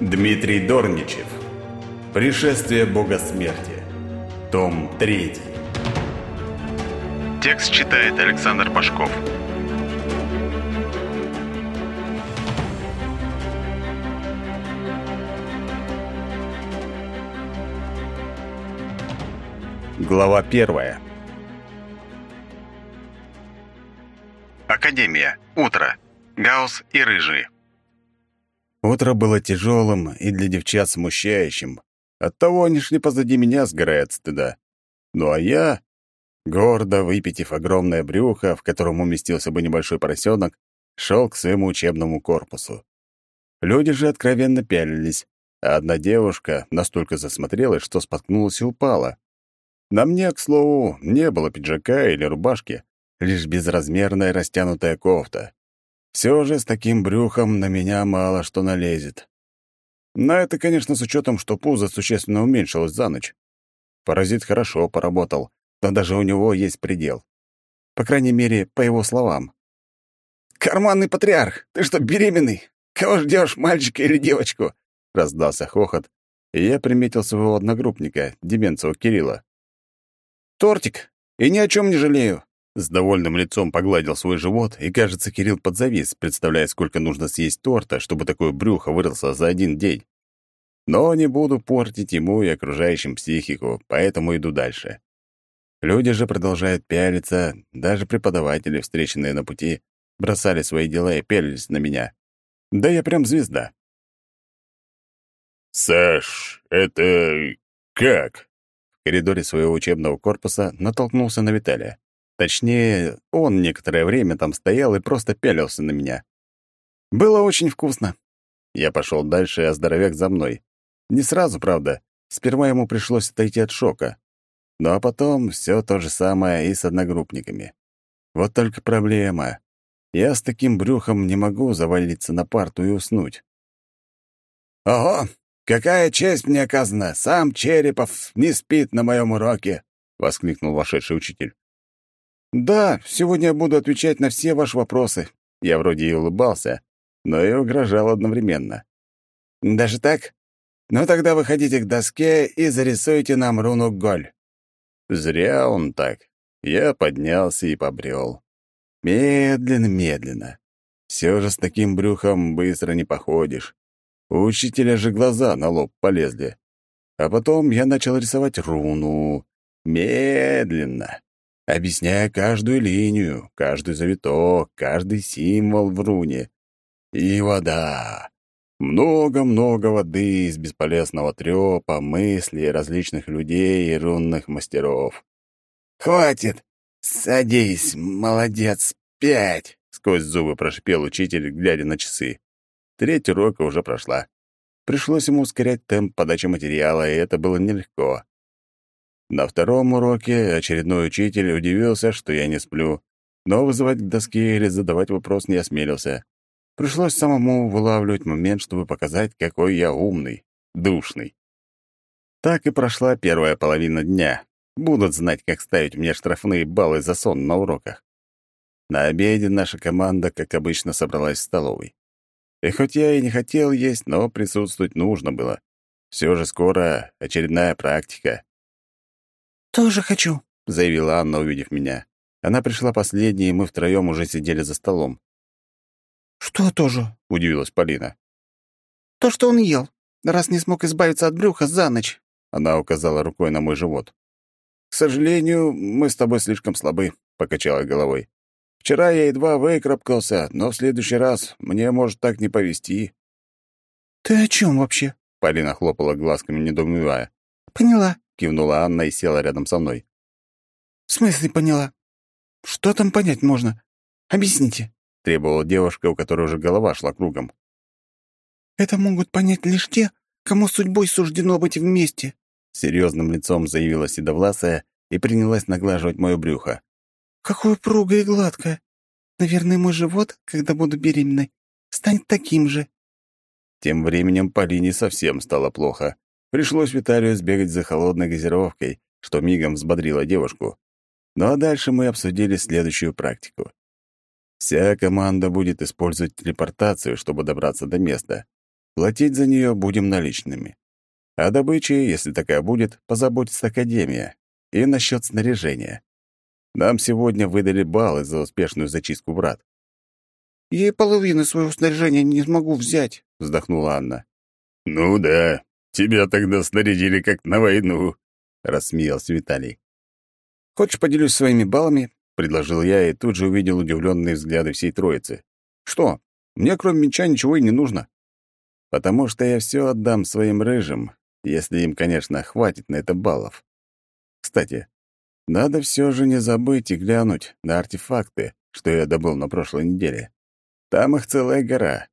Дмитрий Дорничев. Пришествие Бога Смерти. Том 3. Текст читает Александр Пашков. Глава первая. Академия. Утро. Гаус и Рыжий. Утро было тяжелым и для девчат смущающим. Оттого они шли позади меня, сгорая от стыда. Ну а я, гордо выпитив огромное брюхо, в котором уместился бы небольшой поросенок, шел к своему учебному корпусу. Люди же откровенно пялились, а одна девушка настолько засмотрелась, что споткнулась и упала. На мне, к слову, не было пиджака или рубашки, лишь безразмерная растянутая кофта. Все же с таким брюхом на меня мало что налезет. Но это, конечно, с учетом, что пузо существенно уменьшилось за ночь. Паразит хорошо поработал, но даже у него есть предел. По крайней мере, по его словам. «Карманный патриарх! Ты что, беременный? Кого ждешь, мальчика или девочку?» Раздался хохот, и я приметил своего одногруппника, Деменцева Кирилла. «Тортик! И ни о чем не жалею. С довольным лицом погладил свой живот, и, кажется, Кирилл подзавис, представляя, сколько нужно съесть торта, чтобы такое брюхо выросло за один день. Но не буду портить ему и окружающим психику, поэтому иду дальше. Люди же продолжают пялиться, даже преподаватели, встреченные на пути, бросали свои дела и пялились на меня. Да я прям звезда. «Саш, это как?» В коридоре своего учебного корпуса натолкнулся на Виталия. Точнее, он некоторое время там стоял и просто пялился на меня. Было очень вкусно. Я пошел дальше, а здоровяк за мной. Не сразу, правда. Сперва ему пришлось отойти от шока. Ну а потом все то же самое и с одногруппниками. Вот только проблема. Я с таким брюхом не могу завалиться на парту и уснуть. «Ого! Какая честь мне оказана! Сам Черепов не спит на моем уроке!» — воскликнул вошедший учитель. «Да, сегодня я буду отвечать на все ваши вопросы». Я вроде и улыбался, но и угрожал одновременно. «Даже так? Ну тогда выходите к доске и зарисуйте нам руну Голь». Зря он так. Я поднялся и побрел. Медленно-медленно. Все же с таким брюхом быстро не походишь. У учителя же глаза на лоб полезли. А потом я начал рисовать руну. Медленно объясняя каждую линию, каждый завиток, каждый символ в руне. И вода. Много-много воды из бесполезного трёпа, мыслей различных людей и рунных мастеров. «Хватит! Садись, молодец, пять!» — сквозь зубы прошипел учитель, глядя на часы. Треть урока уже прошла. Пришлось ему ускорять темп подачи материала, и это было нелегко. На втором уроке очередной учитель удивился, что я не сплю, но вызывать к доске или задавать вопрос не осмелился. Пришлось самому вылавливать момент, чтобы показать, какой я умный, душный. Так и прошла первая половина дня. Будут знать, как ставить мне штрафные баллы за сон на уроках. На обеде наша команда, как обычно, собралась в столовой. И хоть я и не хотел есть, но присутствовать нужно было. Все же скоро очередная практика. «Тоже хочу», — заявила Анна, увидев меня. Она пришла последней, и мы втроем уже сидели за столом. «Что тоже?» — удивилась Полина. «То, что он ел, раз не смог избавиться от брюха за ночь». Она указала рукой на мой живот. «К сожалению, мы с тобой слишком слабы», — покачала головой. «Вчера я едва выкарабкался, но в следующий раз мне может так не повезти». «Ты о чем вообще?» — Полина хлопала глазками, недоумевая. «Поняла кивнула Анна и села рядом со мной. «В смысле поняла? Что там понять можно? Объясните», — требовала девушка, у которой уже голова шла кругом. «Это могут понять лишь те, кому судьбой суждено быть вместе», — серьезным лицом заявила Седовласая и принялась наглаживать мое брюхо. «Какое упругое и гладкое. Наверное, мой живот, когда буду беременной, станет таким же». Тем временем Полине совсем стало плохо. Пришлось Виталию сбегать за холодной газировкой, что мигом взбодрило девушку. Ну а дальше мы обсудили следующую практику. Вся команда будет использовать телепортацию, чтобы добраться до места. Платить за нее будем наличными. О добыче, если такая будет, позаботится Академия. И насчет снаряжения. Нам сегодня выдали баллы за успешную зачистку врат. «Я и половины своего снаряжения не смогу взять», — вздохнула Анна. «Ну да, тебя тогда снарядили как на войну», — рассмеялся Виталий. «Хочешь, поделюсь своими баллами?» — предложил я и тут же увидел удивленные взгляды всей троицы. «Что? Мне кроме меча ничего и не нужно. Потому что я все отдам своим рыжим, если им, конечно, хватит на это баллов. Кстати, надо все же не забыть и глянуть на артефакты, что я добыл на прошлой неделе. Там их целая гора.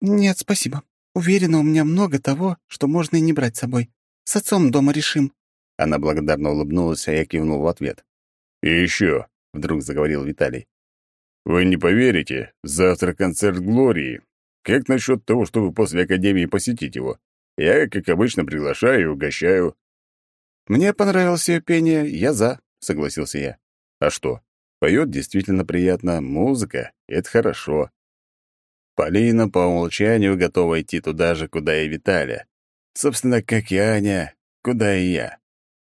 «Нет, спасибо. Уверена, у меня много того, что можно и не брать с собой. С отцом дома решим». Она благодарно улыбнулась, а я кивнул в ответ. «И еще», — вдруг заговорил Виталий. «Вы не поверите, завтра концерт Глории. Как насчет того, чтобы после Академии посетить его? Я, как обычно, приглашаю и угощаю». «Мне понравилось ее пение, я за», — согласился я. «А что? Поет действительно приятно, музыка — это хорошо». Полина по умолчанию готова идти туда же, куда и Виталя. Собственно, как и Аня, куда и я.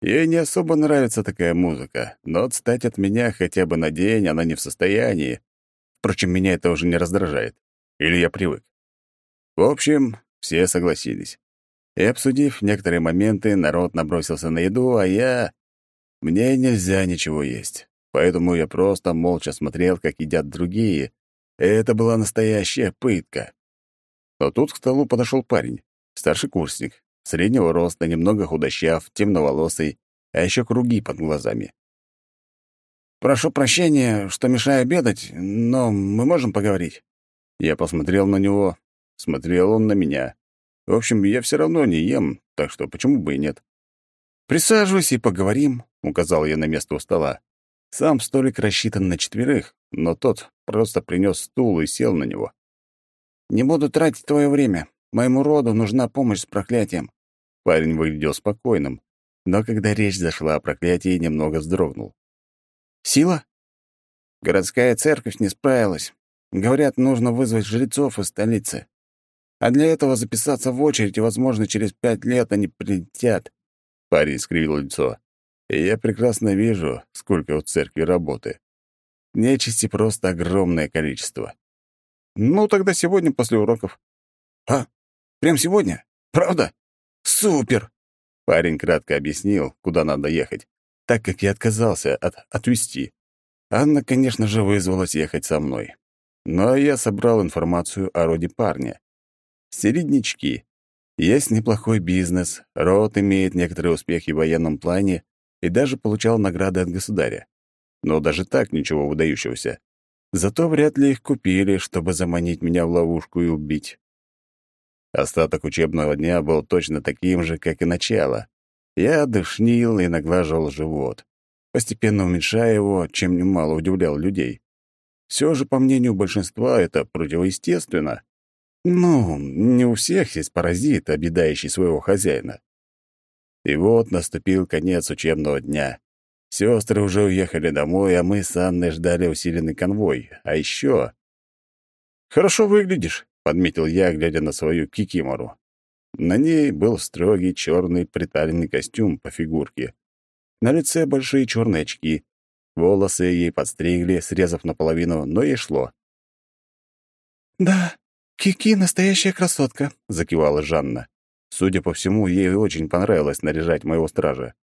Ей не особо нравится такая музыка, но отстать от меня хотя бы на день она не в состоянии. Впрочем, меня это уже не раздражает. Или я привык. В общем, все согласились. И, обсудив некоторые моменты, народ набросился на еду, а я... Мне нельзя ничего есть. Поэтому я просто молча смотрел, как едят другие. Это была настоящая пытка. Но тут к столу подошел парень, старший курсник, среднего роста, немного худощав, темноволосый, а еще круги под глазами. «Прошу прощения, что мешаю обедать, но мы можем поговорить?» Я посмотрел на него, смотрел он на меня. В общем, я все равно не ем, так что почему бы и нет? «Присаживайся и поговорим», — указал я на место у стола. Сам столик рассчитан на четверых, но тот просто принес стул и сел на него. «Не буду тратить твое время. Моему роду нужна помощь с проклятием». Парень выглядел спокойным, но когда речь зашла о проклятии, немного вздрогнул. «Сила?» «Городская церковь не справилась. Говорят, нужно вызвать жрецов из столицы. А для этого записаться в очередь, и, возможно, через пять лет они прилетят. Парень скривил лицо. Я прекрасно вижу, сколько у церкви работы. Нечисти просто огромное количество. Ну, тогда сегодня после уроков. А, прям сегодня? Правда? Супер! Парень кратко объяснил, куда надо ехать, так как я отказался от отвезти. Анна, конечно же, вызвалась ехать со мной. Но я собрал информацию о роде парня. Середнячки. Есть неплохой бизнес, род имеет некоторые успехи в военном плане и даже получал награды от государя. Но даже так ничего выдающегося. Зато вряд ли их купили, чтобы заманить меня в ловушку и убить. Остаток учебного дня был точно таким же, как и начало. Я дышнил и наглаживал живот, постепенно уменьшая его, чем немало удивлял людей. Все же, по мнению большинства, это противоестественно. Ну, не у всех есть паразит, объедающий своего хозяина. И вот наступил конец учебного дня. Сестры уже уехали домой, а мы с Анной ждали усиленный конвой. А еще... «Хорошо выглядишь», — подметил я, глядя на свою кикимору. На ней был строгий черный приталенный костюм по фигурке. На лице большие черные очки, Волосы ей подстригли, срезав наполовину, но ей шло. «Да, Кики — настоящая красотка», — закивала Жанна. Судя по всему, ей очень понравилось наряжать моего стража.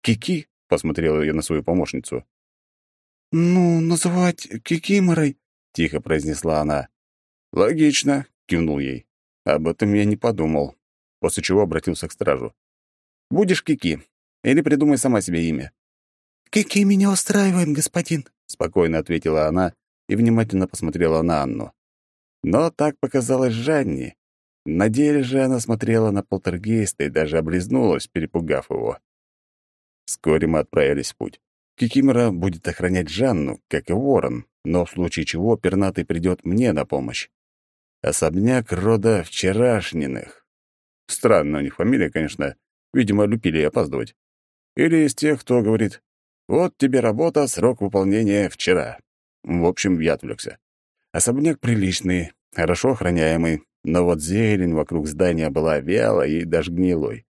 «Кики?» — посмотрела я на свою помощницу. «Ну, называть Кикиморой», — тихо произнесла она. «Логично», — кивнул ей. Об этом я не подумал, после чего обратился к стражу. «Будешь Кики, или придумай сама себе имя». «Кики меня устраивает, господин», — спокойно ответила она и внимательно посмотрела на Анну. Но так показалось Жанне. На деле же она смотрела на полтергейста и даже облизнулась, перепугав его. Вскоре мы отправились в путь. Кикимора будет охранять Жанну, как и ворон, но в случае чего пернатый придет мне на помощь. Особняк рода вчерашниных. Странно у них фамилия, конечно. Видимо, любили опаздывать. Или из тех, кто говорит вот тебе работа, срок выполнения вчера. В общем, я отвлекся. Особняк приличный, хорошо охраняемый, но вот зелень вокруг здания была вялой и даже гнилой.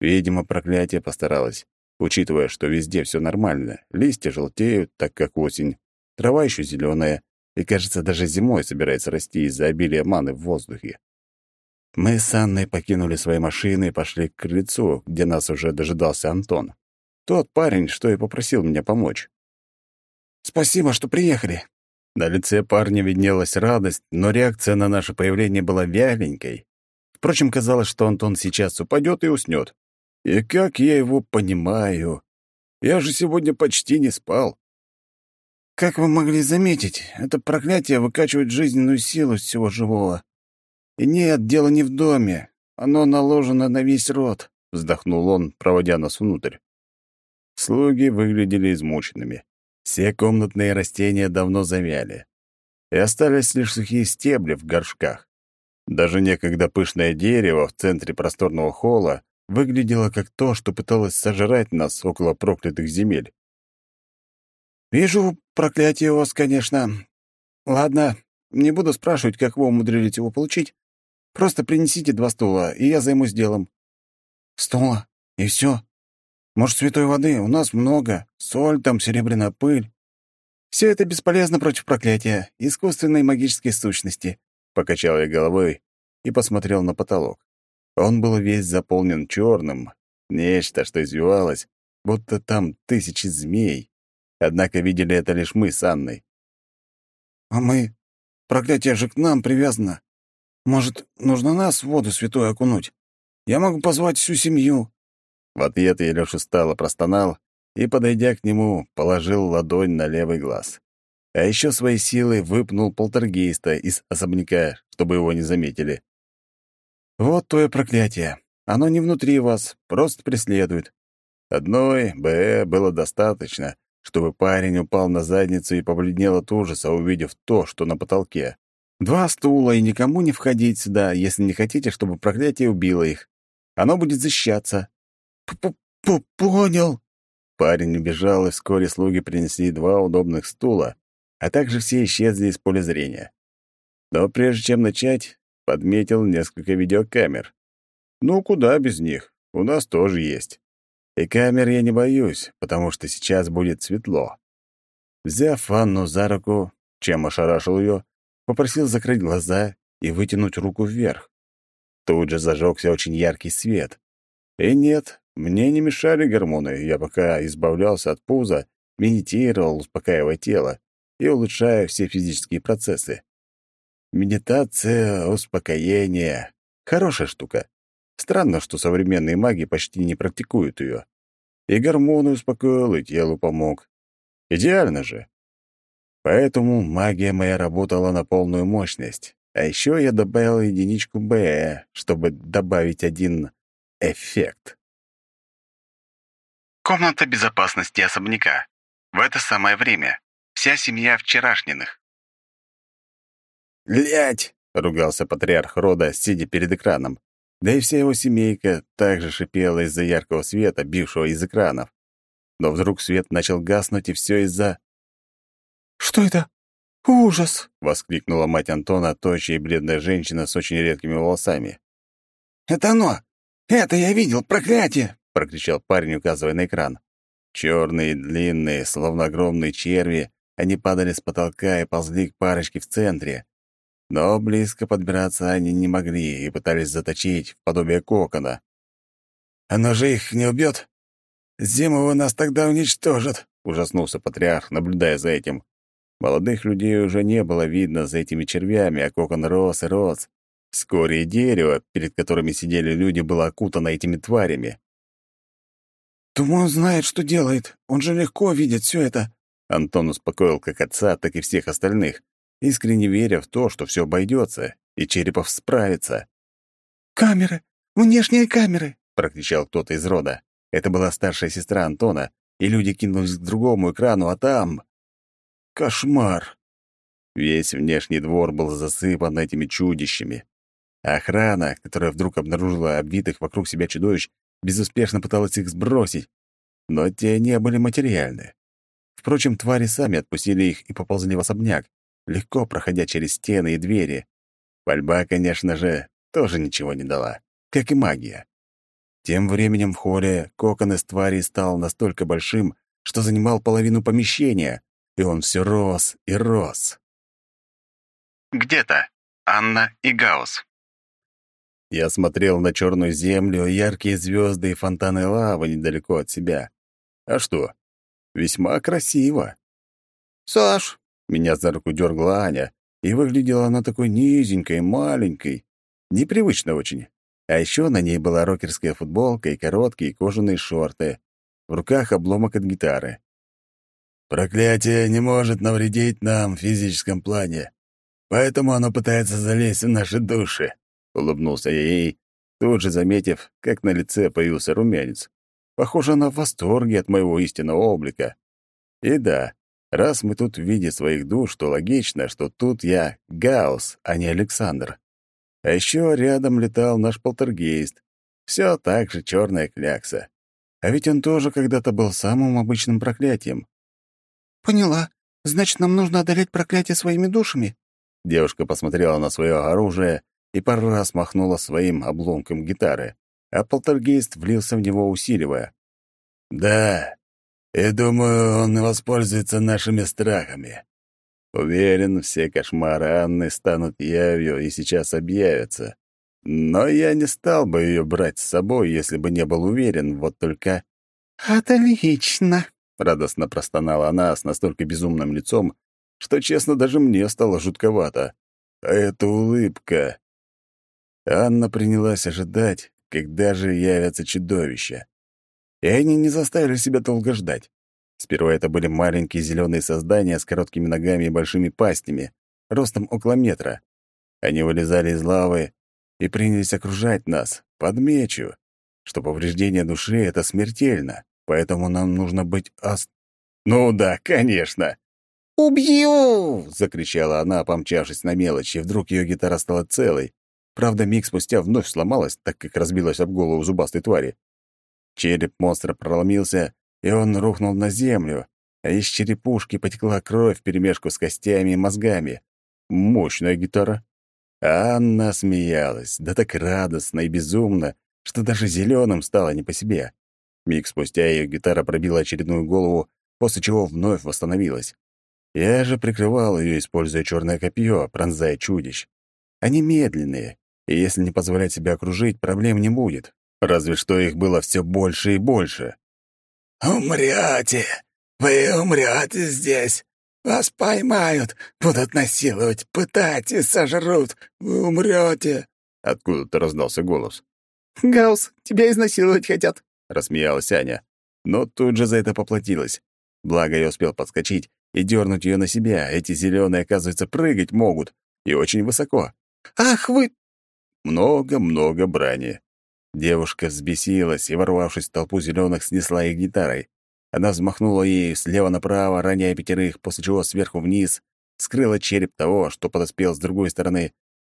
Видимо, проклятие постаралось, учитывая, что везде все нормально. Листья желтеют, так как осень, трава еще зеленая, и, кажется, даже зимой собирается расти из-за обилия маны в воздухе. Мы с Анной покинули свои машины и пошли к крыльцу, где нас уже дожидался Антон. Тот парень, что и попросил меня помочь. «Спасибо, что приехали». На лице парня виднелась радость, но реакция на наше появление была вяленькой. Впрочем, казалось, что Антон сейчас упадет и уснет. И как я его понимаю? Я же сегодня почти не спал. Как вы могли заметить, это проклятие выкачивает жизненную силу из всего живого. И нет, дело не в доме. Оно наложено на весь род, — вздохнул он, проводя нас внутрь. Слуги выглядели измученными. Все комнатные растения давно завяли. И остались лишь сухие стебли в горшках. Даже некогда пышное дерево в центре просторного холла выглядело как то, что пыталось сожрать нас около проклятых земель. «Вижу, проклятие у вас, конечно. Ладно, не буду спрашивать, как вы умудрились его получить. Просто принесите два стула, и я займусь делом». «Стула? И все? Может, святой воды? У нас много. Соль там, серебряная пыль. Все это бесполезно против проклятия, искусственной магической сущности», — покачал я головой и посмотрел на потолок. Он был весь заполнен черным, нечто, что извивалось, будто там тысячи змей. Однако видели это лишь мы с Анной. «А мы? Проклятие же к нам привязано. Может, нужно нас в воду святую окунуть? Я могу позвать всю семью». В ответ я лишь устало простонал и, подойдя к нему, положил ладонь на левый глаз. А еще своей силой выпнул полтергейста из особняка, чтобы его не заметили. «Вот твое проклятие. Оно не внутри вас, просто преследует. Одной БЭ было достаточно, чтобы парень упал на задницу и побледнел от ужаса, увидев то, что на потолке. Два стула, и никому не входить сюда, если не хотите, чтобы проклятие убило их. Оно будет защищаться. П -п «Понял». Парень убежал, и вскоре слуги принесли два удобных стула, а также все исчезли из поля зрения. Но прежде чем начать, подметил несколько видеокамер. Ну, куда без них? У нас тоже есть. И камер я не боюсь, потому что сейчас будет светло. Взяв Анну за руку, чем ошарашил ее, попросил закрыть глаза и вытянуть руку вверх. Тут же зажегся очень яркий свет. И нет, мне не мешали гормоны, я пока избавлялся от пуза, медитировал, успокаивая тело и улучшая все физические процессы. Медитация, успокоение — хорошая штука. Странно, что современные маги почти не практикуют ее. И гормоны успокоил, и телу помог. Идеально же. Поэтому магия моя работала на полную мощность. А еще я добавил единичку Б, чтобы добавить один эффект. Комната безопасности особняка. В это самое время. Вся семья вчерашних. «Блядь!» — ругался патриарх рода, сидя перед экраном. Да и вся его семейка также шипела из-за яркого света, бившего из экранов. Но вдруг свет начал гаснуть, и все из-за... «Что это? Ужас!» — воскликнула мать Антона, тощая и бледная женщина с очень редкими волосами. «Это оно! Это я видел! Проклятие!» — прокричал парень, указывая на экран. Черные, длинные, словно огромные черви, они падали с потолка и ползли к парочке в центре. Но близко подбираться они не могли и пытались заточить в подобие кокона. «Оно же их не убьет? Зимову нас тогда уничтожат», — ужаснулся патриарх, наблюдая за этим. Молодых людей уже не было видно за этими червями, а кокон рос и рос. Вскоре и дерево, перед которыми сидели люди, было окутано этими тварями. «Думаю, он знает, что делает. Он же легко видит все это». Антон успокоил как отца, так и всех остальных, искренне веря в то, что все обойдется, и Черепов справится. «Камеры! Внешние камеры!» — прокричал кто-то из рода. Это была старшая сестра Антона, и люди кинулись к другому экрану, а там... Кошмар! Весь внешний двор был засыпан этими чудищами. охрана, которая вдруг обнаружила обвитых вокруг себя чудовищ, безуспешно пыталась их сбросить, но те не были материальны. Впрочем, твари сами отпустили их и поползли в особняк, легко проходя через стены и двери. Пальба, конечно же, тоже ничего не дала, как и магия. Тем временем в холле кокон из тварей стал настолько большим, что занимал половину помещения, и он все рос и рос. Где-то Анна и Гаус. Я смотрел на черную землю, яркие звезды и фонтаны лавы недалеко от себя. А что? Весьма красиво. «Саш!» — меня за руку дергла Аня, и выглядела она такой низенькой, маленькой. Непривычно очень. А еще на ней была рокерская футболка и короткие кожаные шорты. В руках обломок от гитары. «Проклятие не может навредить нам в физическом плане, поэтому оно пытается залезть в наши души», — улыбнулся я ей, тут же заметив, как на лице появился румянец. Похоже, она в восторге от моего истинного облика. И да, раз мы тут в виде своих душ, то логично, что тут я Гаус, а не Александр. А еще рядом летал наш полтергейст. Все так же черная клякса. А ведь он тоже когда-то был самым обычным проклятием. «Поняла. Значит, нам нужно одолеть проклятие своими душами?» Девушка посмотрела на свое оружие и пару раз махнула своим обломком гитары, а полтергейст влился в него, усиливая. «Да, и думаю, он воспользуется нашими страхами. Уверен, все кошмары Анны станут явью и сейчас объявятся. Но я не стал бы ее брать с собой, если бы не был уверен, вот только... «Отлично!» — радостно простонала она с настолько безумным лицом, что, честно, даже мне стало жутковато. А эта улыбка... Анна принялась ожидать, когда же явятся чудовища. И они не заставили себя долго ждать. Сперва это были маленькие зеленые создания с короткими ногами и большими пастями, ростом около метра. Они вылезали из лавы и принялись окружать нас, подмечу, что повреждение души — это смертельно, поэтому нам нужно быть ас... Ну да, конечно. «Убью!» — закричала она, помчавшись на мелочь, и вдруг ее гитара стала целой. Правда, миг спустя вновь сломалась, так как разбилась об голову зубастой твари. Череп монстра проломился, и он рухнул на землю, а из черепушки потекла кровь вперемешку с костями и мозгами. Мощная гитара. Анна смеялась, да так радостно и безумно, что даже зеленым стало не по себе. Миг спустя ее гитара пробила очередную голову, после чего вновь восстановилась. Я же прикрывал ее, используя черное копье, пронзая чудищ. Они медленные, и если не позволять себя окружить, проблем не будет. Разве что их было все больше и больше. «Умрете! Вы умрете здесь! Вас поймают, будут насиловать, пытать и сожрут! Вы умрете!» Откуда-то раздался голос. «Гаус, тебя изнасиловать хотят!» — рассмеялась Аня. Но тут же за это поплатилась. Благо, я успел подскочить и дернуть ее на себя. Эти зеленые, оказывается, прыгать могут. И очень высоко. «Ах вы!» Много-много брани. Девушка взбесилась и, ворвавшись в толпу зеленых, снесла их гитарой. Она взмахнула ей слева направо, роняя пятерых, после чего сверху вниз скрыла череп того, что подоспел с другой стороны,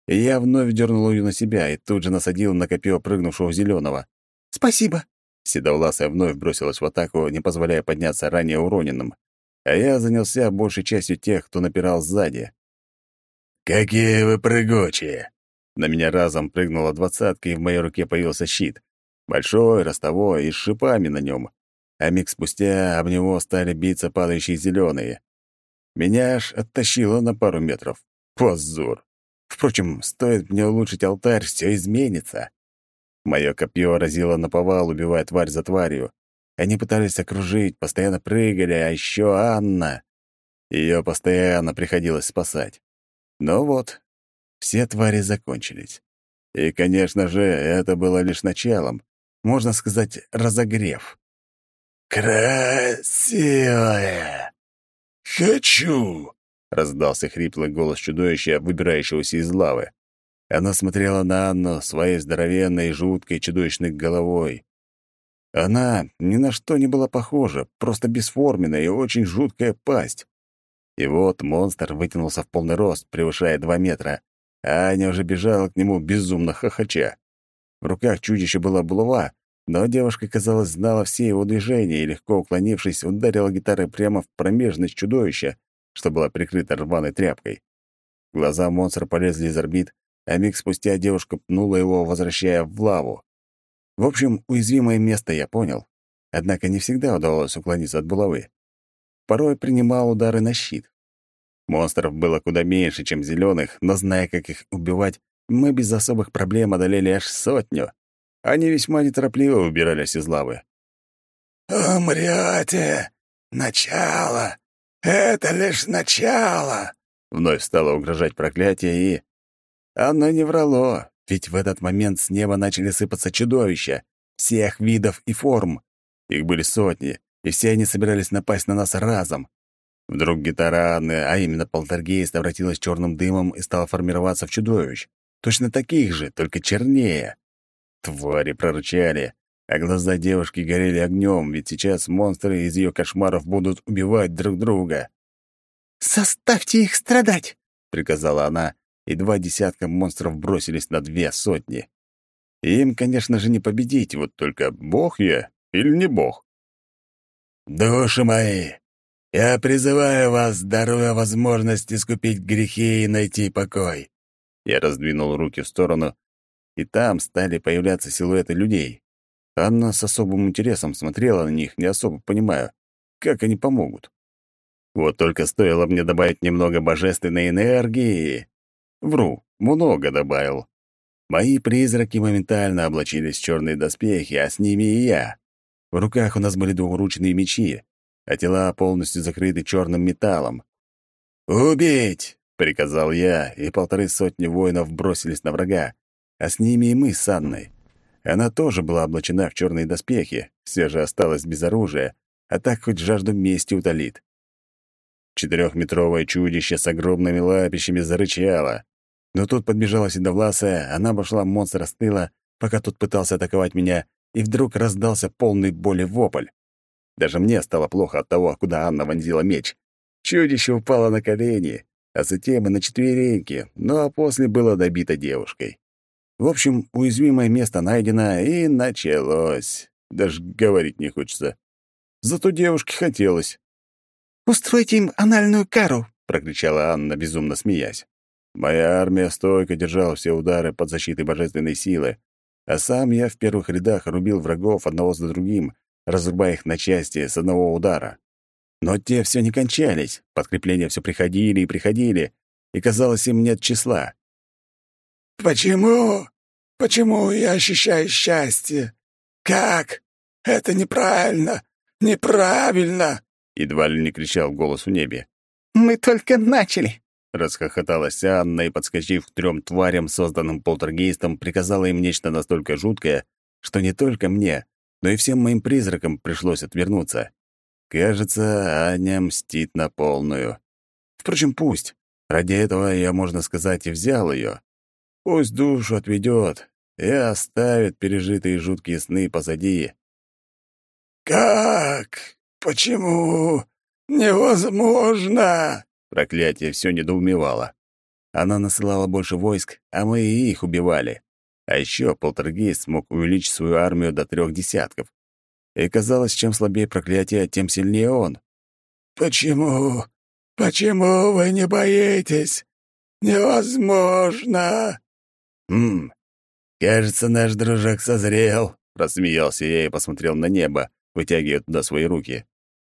и я вновь дернул ее на себя и тут же насадил на копье прыгнувшего зеленого. «Спасибо!» Седовласая вновь бросилась в атаку, не позволяя подняться ранее уроненным. А я занялся большей частью тех, кто напирал сзади. «Какие вы прыгучие!» На меня разом прыгнула двадцатка, и в моей руке появился щит. Большой, ростовой и с шипами на нем. А миг спустя об него стали биться падающие зеленые. Меня аж оттащило на пару метров. Позор! Впрочем, стоит мне улучшить алтарь, все изменится. Мое копье разило на повал, убивая тварь за тварью. Они пытались окружить, постоянно прыгали, а еще Анна. Ее постоянно приходилось спасать. Но вот, все твари закончились. И, конечно же, это было лишь началом, можно сказать, разогрев. «Красивая! Хочу!» — раздался хриплый голос чудовища, выбирающегося из лавы. Она смотрела на Анну своей здоровенной, жуткой, чудовищной головой. Она ни на что не была похожа, просто бесформенная и очень жуткая пасть. И вот монстр вытянулся в полный рост, превышая два метра, Аня уже бежала к нему безумно хохоча. В руках чудища была булава, но девушка, казалось, знала все его движения и, легко уклонившись, ударила гитарой прямо в промежность чудовища, что было прикрыто рваной тряпкой. Глаза монстра полезли из орбит, а миг спустя девушка пнула его, возвращая в лаву. В общем, уязвимое место я понял, однако не всегда удавалось уклониться от булавы. Порой принимал удары на щит. Монстров было куда меньше, чем зеленых, но зная, как их убивать, мы без особых проблем одолели аж сотню. Они весьма неторопливо выбирались из лавы. «Умрете! Начало! Это лишь начало!» Вновь стало угрожать проклятие, и... Оно не врало, ведь в этот момент с неба начали сыпаться чудовища, всех видов и форм. Их были сотни, и все они собирались напасть на нас разом. Вдруг гитара Анны, а именно полтергейст, обратилась черным дымом и стала формироваться в чудовищ. Точно таких же, только чернее. Твари прорычали, а глаза девушки горели огнем, ведь сейчас монстры из ее кошмаров будут убивать друг друга. «Заставьте их страдать!» — приказала она, и два десятка монстров бросились на две сотни. им, конечно же, не победить, вот только бог я или не бог? «Души мои, я призываю вас, даруя возможность искупить грехи и найти покой». Я раздвинул руки в сторону, и там стали появляться силуэты людей. Анна с особым интересом смотрела на них, не особо понимая, как они помогут. Вот только стоило мне добавить немного божественной энергии. Вру, много добавил. Мои призраки моментально облачились в черные доспехи, а с ними и я. В руках у нас были двуручные мечи, а тела полностью закрыты черным металлом. «Убить!» — приказал я, и полторы сотни воинов бросились на врага, а с ними и мы с Анной. Она тоже была облачена в черные доспехи, все же осталась без оружия, а так хоть жажду мести утолит. Четырехметровое чудище с огромными лапищами зарычало. Но тут подбежала седовласая, она обошла монстра с тыла, пока тот пытался атаковать меня, и вдруг раздался полный боли вопль. Даже мне стало плохо от того, куда Анна вонзила меч. Чудище упало на колени, а затем и на четвереньки, ну а после было добито девушкой. В общем, уязвимое место найдено, и началось. Даже говорить не хочется. Зато девушке хотелось. «Устройте им анальную кару!» — прокричала Анна, безумно смеясь. Моя армия стойко держала все удары под защитой божественной силы, а сам я в первых рядах рубил врагов одного за другим, разрубая их на части с одного удара. Но те все не кончались, подкрепления все приходили и приходили, и казалось, им нет числа. «Почему? Почему я ощущаю счастье? Как? Это неправильно! Неправильно!» Едва ли не кричал голос в небе. «Мы только начали!» Расхохоталась Анна и, подскочив к трем тварям, созданным полтергейстом, приказала им нечто настолько жуткое, что не только мне, но и всем моим призракам пришлось отвернуться. Кажется, Аня мстит на полную. Впрочем, пусть. Ради этого я, можно сказать, и взял ее. Пусть душу отведет и оставит пережитые жуткие сны позади. «Как? Почему? Невозможно!» Проклятие все недоумевало. Она насылала больше войск, а мы и их убивали. А еще полтергейст смог увеличить свою армию до трех десятков. И казалось, чем слабее проклятие, тем сильнее он. «Почему? Почему вы не боитесь? Невозможно!» «Хм, кажется, наш дружок созрел», — рассмеялся я и посмотрел на небо, вытягивая туда свои руки.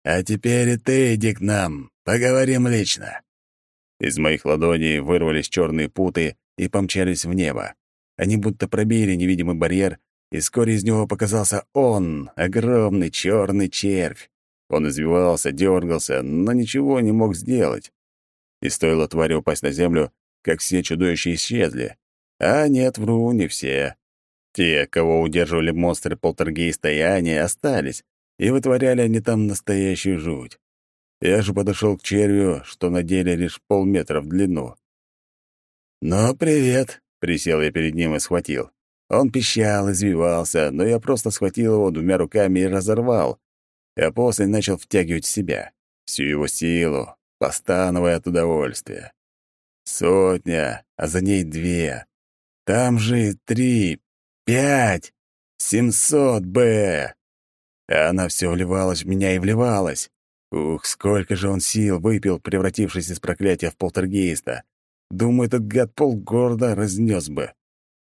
«А теперь и ты иди к нам, поговорим лично». Из моих ладоней вырвались черные путы и помчались в небо. Они будто пробили невидимый барьер, и вскоре из него показался он, огромный черный червь. Он извивался, дергался, но ничего не мог сделать. И стоило твари упасть на землю, как все чудовища исчезли. А нет, вру, не все. Те, кого удерживали монстры полтергейста и Ани, остались, и вытворяли они там настоящую жуть. Я же подошел к червю, что на деле лишь полметра в длину. «Ну, привет!» — присел я перед ним и схватил. Он пищал, извивался, но я просто схватил его двумя руками и разорвал, а после начал втягивать в себя всю его силу, постановая от удовольствия. Сотня, а за ней две. Там же три, пять, семьсот Б. А она все вливалась в меня и вливалась. Ух, сколько же он сил выпил, превратившись из проклятия в полтергейста. Думаю, этот гад полгорода разнес бы.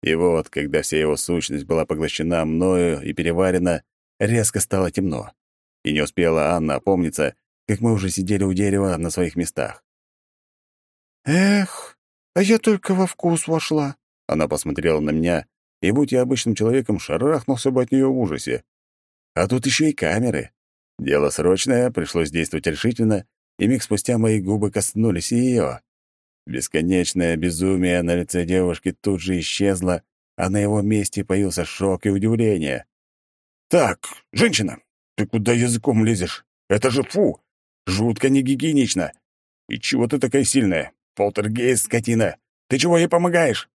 И вот, когда вся его сущность была поглощена мною и переварена, резко стало темно. И не успела Анна опомниться, как мы уже сидели у дерева на своих местах. «Эх, а я только во вкус вошла». Она посмотрела на меня, и, будь я обычным человеком, шарахнулся бы от нее в ужасе. А тут еще и камеры. Дело срочное, пришлось действовать решительно, и миг спустя мои губы коснулись ее. Бесконечное безумие на лице девушки тут же исчезло, а на его месте появился шок и удивление. «Так, женщина, ты куда языком лезешь? Это же фу! Жутко негигиенично! И чего ты такая сильная? Полтергейст, скотина! Ты чего ей помогаешь?»